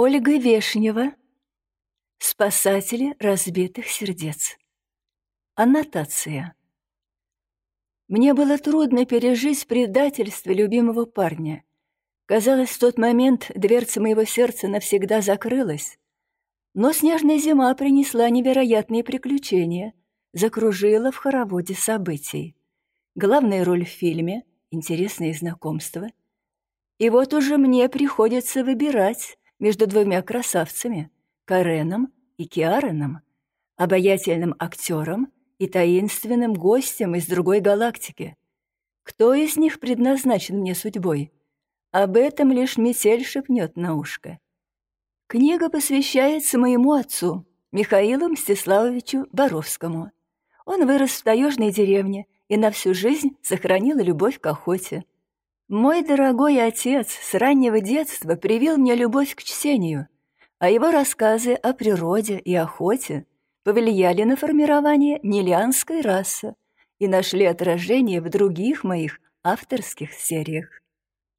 Ольга Вешнева. Спасатели разбитых сердец. Аннотация. Мне было трудно пережить предательство любимого парня. Казалось, в тот момент дверца моего сердца навсегда закрылась. Но снежная зима принесла невероятные приключения, закружила в хороводе событий. Главная роль в фильме — интересные знакомства. И вот уже мне приходится выбирать, между двумя красавцами — Кареном и Киареном, обаятельным актером и таинственным гостем из другой галактики. Кто из них предназначен мне судьбой? Об этом лишь метель шепнет на ушко. Книга посвящается моему отцу, Михаилу Мстиславовичу Боровскому. Он вырос в таежной деревне и на всю жизнь сохранил любовь к охоте. Мой дорогой отец с раннего детства привил мне любовь к чтению, а его рассказы о природе и охоте повлияли на формирование нелианской расы и нашли отражение в других моих авторских сериях.